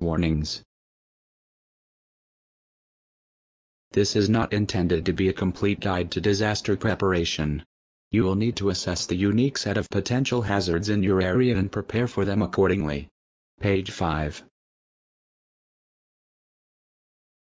Warnings This is not intended to be a complete guide to disaster preparation. You will need to assess the unique set of potential hazards in your area and prepare for them accordingly. Page 5